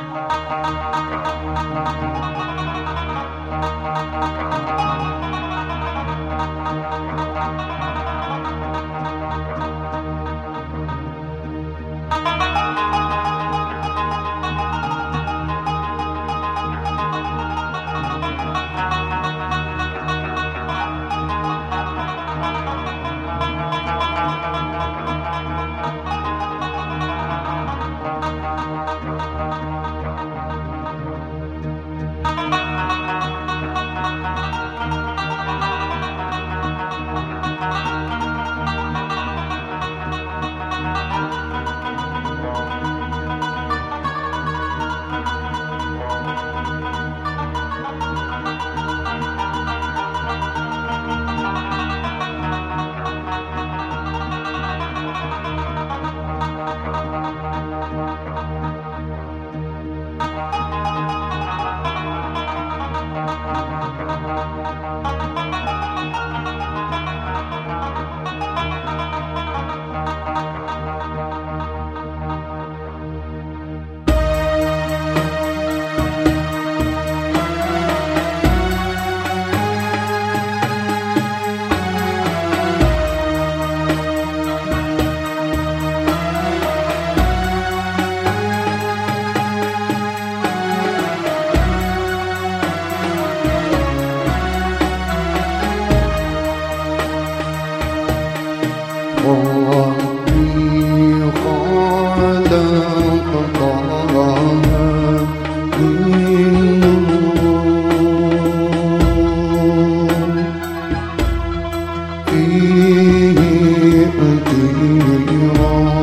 Thank you. حقيقة الإرادة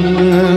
mı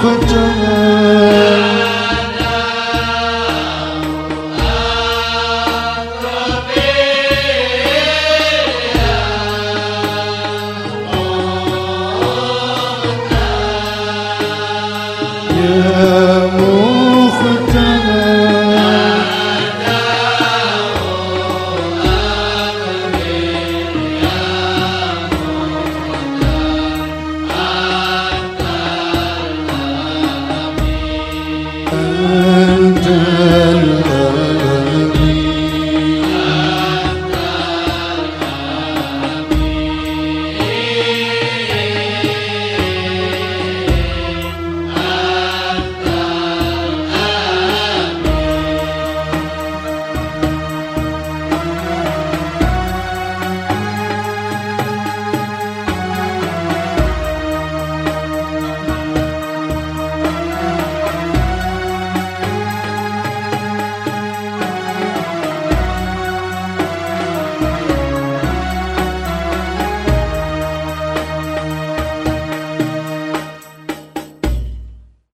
困着我